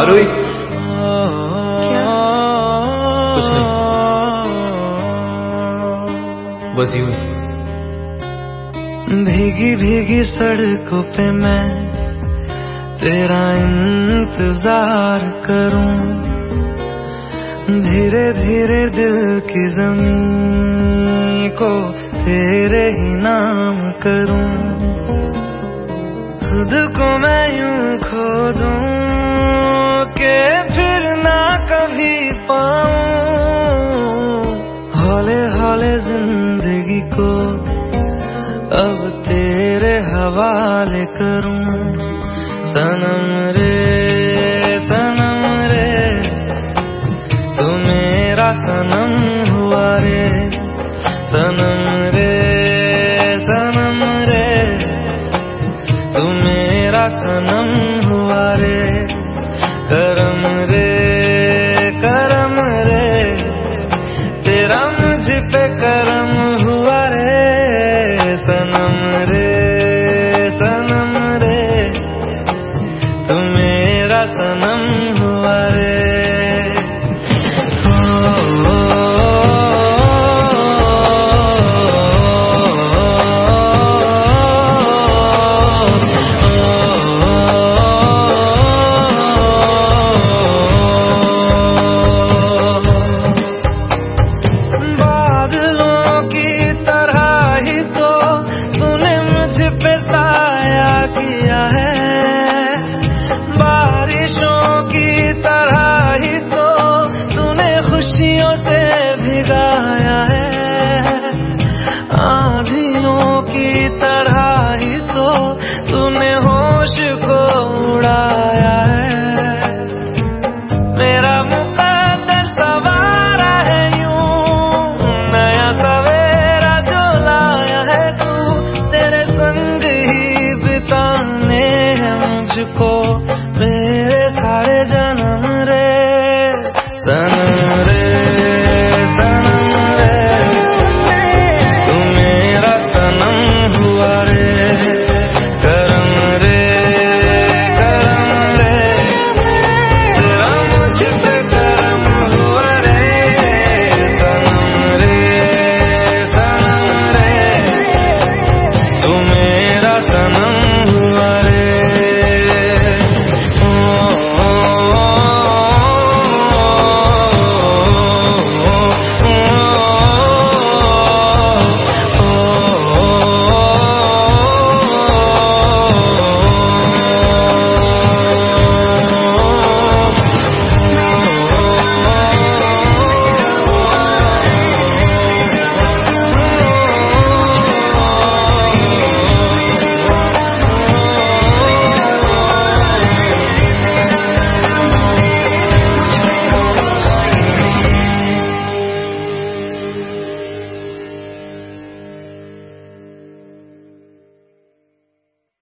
आरोही क्या? कुछ नहीं। बस यूँ भीगी भीगी सड़कों पे मैं तेरा इंतज़ार करूँ। धीरे धीरे दिल की ज़मीन को तेरे ही नाम करूँ। खुद को मैं यूँ खो दूँ। के फिर ना कभी पाऊँ। हौले हौले ज़िंदगी को अब तेरे हवाले करूँ। सनम रे सनम रे, तू मेरा सनम करम रे करम रे, तेरा मुझ पे करम हुआ रे, सनम रे सनम रे। तू मेरा सनम से भिगाया है। आंधियों की तरह ही सो तूने होश को उड़ाया है। मेरा मुकदर सवारा है यूँ, नया सवेरा जो लाया है तू, तेरे संग ही बिताने है मुझको, मेरे सारे जन्म रे। सन